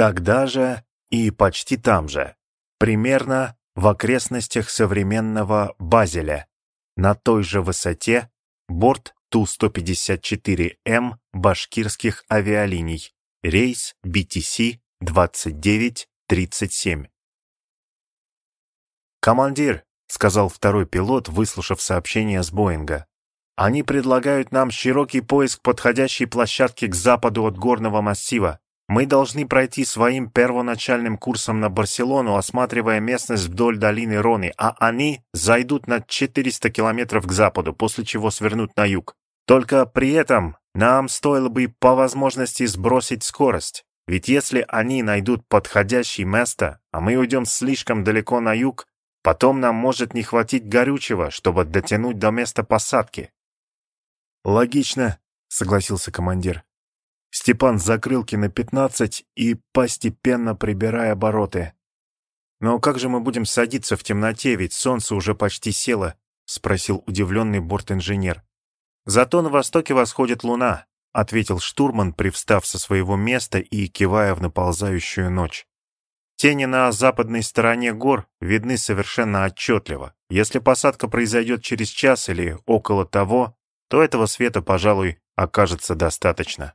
Тогда же и почти там же, примерно в окрестностях современного Базеля, на той же высоте, борт Ту-154М башкирских авиалиний, рейс BTC-2937. «Командир», — сказал второй пилот, выслушав сообщение с Боинга, «они предлагают нам широкий поиск подходящей площадки к западу от горного массива. Мы должны пройти своим первоначальным курсом на Барселону, осматривая местность вдоль долины Роны, а они зайдут на 400 километров к западу, после чего свернут на юг. Только при этом нам стоило бы по возможности сбросить скорость. Ведь если они найдут подходящее место, а мы уйдем слишком далеко на юг, потом нам может не хватить горючего, чтобы дотянуть до места посадки. «Логично», — согласился командир. Степан закрылки на пятнадцать и постепенно прибирая обороты. «Но как же мы будем садиться в темноте, ведь солнце уже почти село?» — спросил удивленный бортинженер. «Зато на востоке восходит луна», — ответил штурман, привстав со своего места и кивая в наползающую ночь. Тени на западной стороне гор видны совершенно отчетливо. Если посадка произойдет через час или около того, то этого света, пожалуй, окажется достаточно.